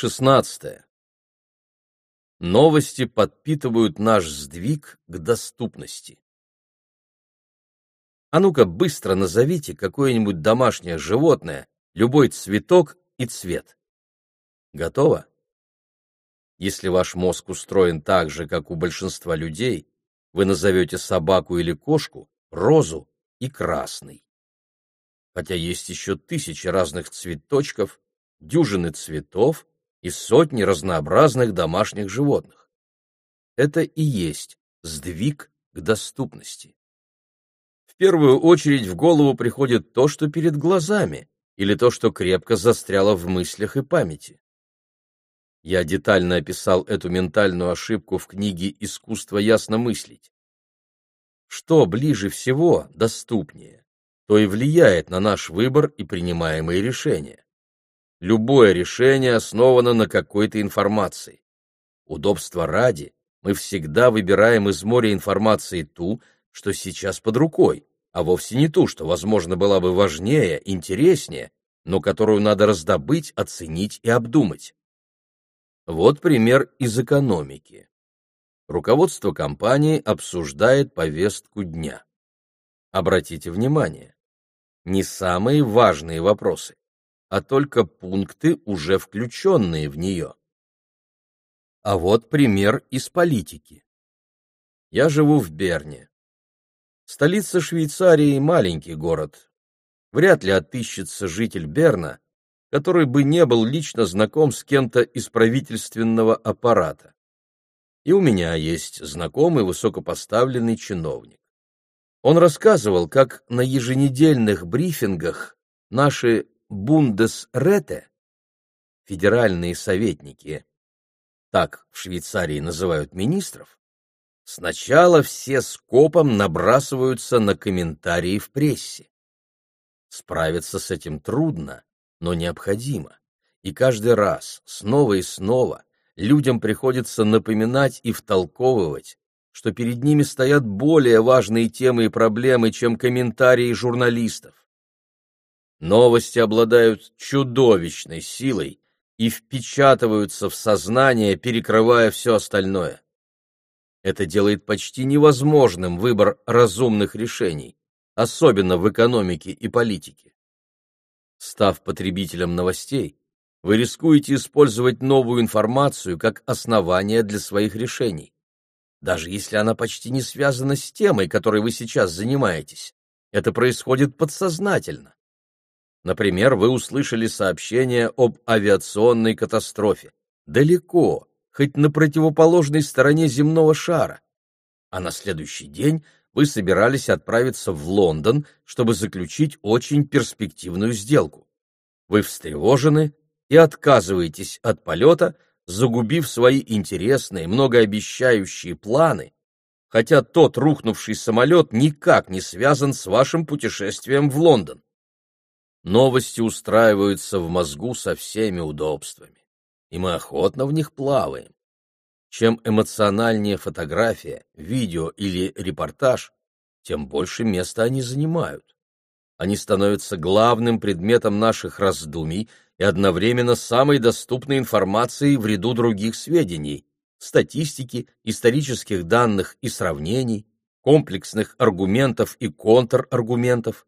16. Новости подпитывают наш сдвиг к доступности. А ну-ка быстро назовите какое-нибудь домашнее животное, любой цветок и цвет. Готово? Если ваш мозг устроен так же, как у большинства людей, вы назовете собаку или кошку розу и красный. Хотя есть еще тысячи разных цветочков, дюжины цветов и сотни разнообразных домашних животных. Это и есть сдвиг к доступности. В первую очередь в голову приходит то, что перед глазами, или то, что крепко застряло в мыслях и памяти. Я детально описал эту ментальную ошибку в книге «Искусство ясно мыслить». Что ближе всего, доступнее, то и влияет на наш выбор и принимаемые решения. Любое решение основано на какой-то информации. Удобства ради мы всегда выбираем из моря информации ту, что сейчас под рукой, а вовсе не ту, что, возможно, была бы важнее, интереснее, но которую надо раздобыть, оценить и обдумать. Вот пример из экономики. Руководство компании обсуждает повестку дня. Обратите внимание, не самые важные вопросы, а только пункты, уже включенные в нее. А вот пример из политики. Я живу в Берне. Столица Швейцарии – маленький город. Вряд ли отыщется житель Берна, который бы не был лично знаком с кем-то из правительственного аппарата. И у меня есть знакомый высокопоставленный чиновник. Он рассказывал, как на еженедельных брифингах наши бундесрете, федеральные советники, так в Швейцарии называют министров, сначала все скопом набрасываются на комментарии в прессе. Справиться с этим трудно, но необходимо, и каждый раз, снова и снова, людям приходится напоминать и втолковывать, что перед ними стоят более важные темы и проблемы, чем комментарии журналистов. Новости обладают чудовищной силой и впечатываются в сознание, перекрывая все остальное. Это делает почти невозможным выбор разумных решений, особенно в экономике и политике. Став потребителем новостей, вы рискуете использовать новую информацию как основание для своих решений. Даже если она почти не связана с темой, которой вы сейчас занимаетесь, это происходит подсознательно. Например, вы услышали сообщение об авиационной катастрофе. Далеко, хоть на противоположной стороне земного шара. А на следующий день вы собирались отправиться в Лондон, чтобы заключить очень перспективную сделку. Вы встревожены и отказываетесь от полета, загубив свои интересные, многообещающие планы, хотя тот рухнувший самолет никак не связан с вашим путешествием в Лондон. Новости устраиваются в мозгу со всеми удобствами, и мы охотно в них плаваем. Чем эмоциональнее фотография, видео или репортаж, тем больше места они занимают. Они становятся главным предметом наших раздумий и одновременно самой доступной информацией в ряду других сведений, статистики, исторических данных и сравнений, комплексных аргументов и контраргументов,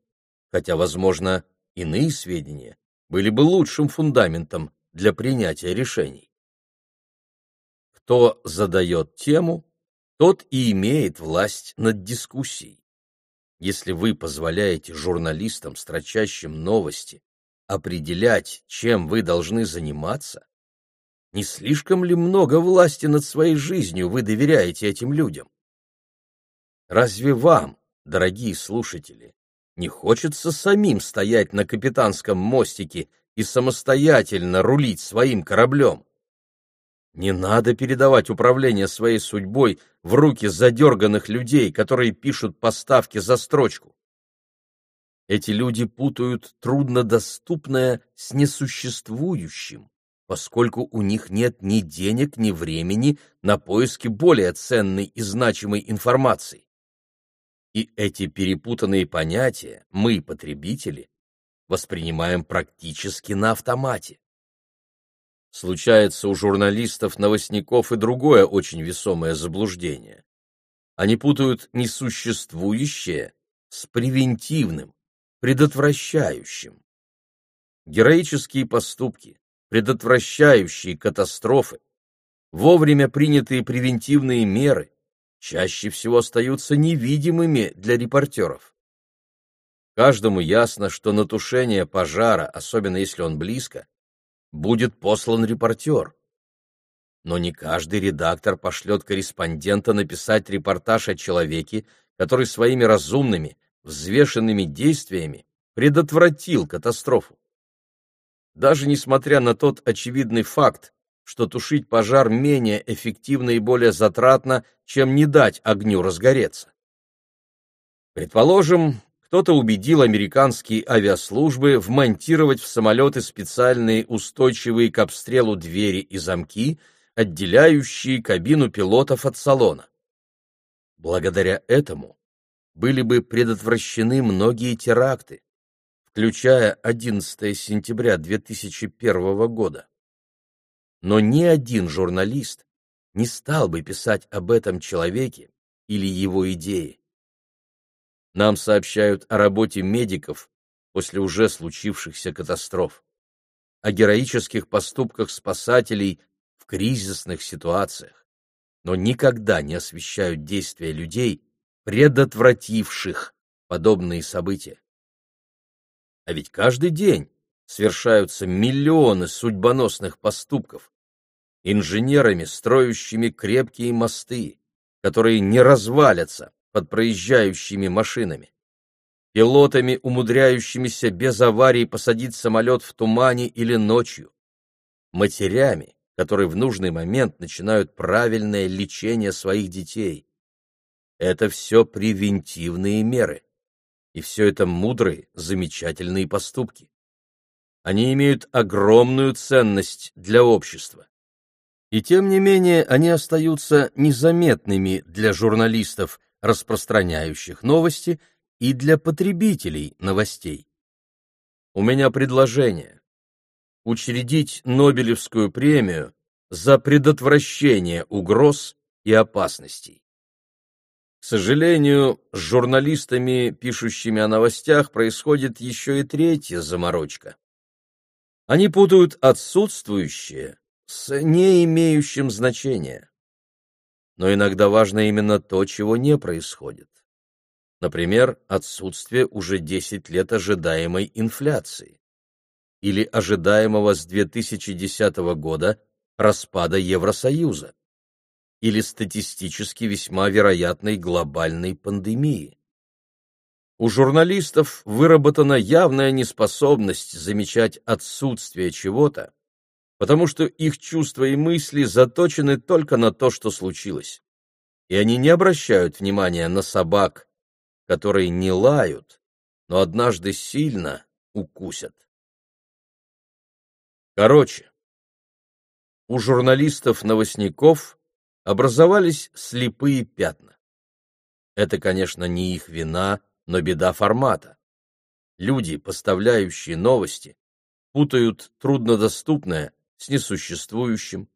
хотя, возможно, иные сведения были бы лучшим фундаментом для принятия решений. Кто задает тему, тот и имеет власть над дискуссией. Если вы позволяете журналистам, строчащим новости, определять, чем вы должны заниматься, не слишком ли много власти над своей жизнью вы доверяете этим людям? Разве вам, дорогие слушатели, не хочется самим стоять на капитанском мостике и самостоятельно рулить своим кораблем. Не надо передавать управление своей судьбой в руки задерганных людей, которые пишут поставки за строчку. Эти люди путают труднодоступное с несуществующим, поскольку у них нет ни денег, ни времени на поиски более ценной и значимой информации. И эти перепутанные понятия мы, потребители, воспринимаем практически на автомате. случается у журналистов-новостников и другое очень весомое заблуждение. Они путают несуществующее с превентивным, предотвращающим. Героические поступки, предотвращающие катастрофы, вовремя принятые превентивные меры чаще всего остаются невидимыми для репортеров. Каждому ясно, что на тушение пожара, особенно если он близко, будет послан репортер. Но не каждый редактор пошлет корреспондента написать репортаж о человеке, который своими разумными, взвешенными действиями предотвратил катастрофу. Даже несмотря на тот очевидный факт, что тушить пожар менее эффективно и более затратно, чем не дать огню разгореться. Предположим, кто-то убедил американские авиаслужбы вмонтировать в самолеты специальные устойчивые к обстрелу двери и замки, отделяющие кабину пилотов от салона. Благодаря этому были бы предотвращены многие теракты, включая 11 сентября 2001 года. Но ни один журналист не стал бы писать об этом человеке или его идее. Нам сообщают о работе медиков после уже случившихся катастроф, о героических поступках спасателей в кризисных ситуациях, но никогда не освещают действия людей, предотвративших подобные события. А ведь каждый день совершаются миллионы судьбоносных поступков, инженерами, строящими крепкие мосты, которые не развалятся, под проезжающими машинами, пилотами, умудряющимися без аварий посадить самолет в тумане или ночью, матерями, которые в нужный момент начинают правильное лечение своих детей. Это все превентивные меры, и все это мудрые, замечательные поступки. Они имеют огромную ценность для общества. И тем не менее они остаются незаметными для журналистов, распространяющих новости, и для потребителей новостей. У меня предложение. Учредить Нобелевскую премию за предотвращение угроз и опасностей. К сожалению, с журналистами, пишущими о новостях, происходит еще и третья заморочка. Они путают отсутствующее с не имеющим значения но иногда важно именно то, чего не происходит. Например, отсутствие уже 10 лет ожидаемой инфляции или ожидаемого с 2010 года распада Евросоюза или статистически весьма вероятной глобальной пандемии. У журналистов выработана явная неспособность замечать отсутствие чего-то, потому что их чувства и мысли заточены только на то, что случилось. И они не обращают внимания на собак, которые не лают, но однажды сильно укусят. Короче, у журналистов-новостников образовались слепые пятна. Это, конечно, не их вина, но беда формата. Люди, поставляющие новости, путают труднодоступное с несуществующим,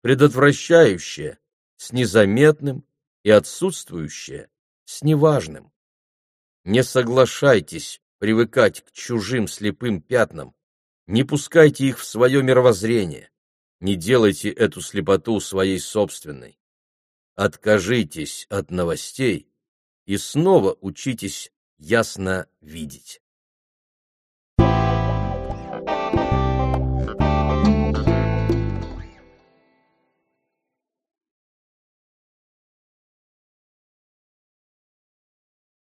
предотвращающее с незаметным и отсутствующее с неважным. Не соглашайтесь привыкать к чужим слепым пятнам, не пускайте их в свое мировоззрение, не делайте эту слепоту своей собственной. Откажитесь от новостей и снова учитесь ясно видеть.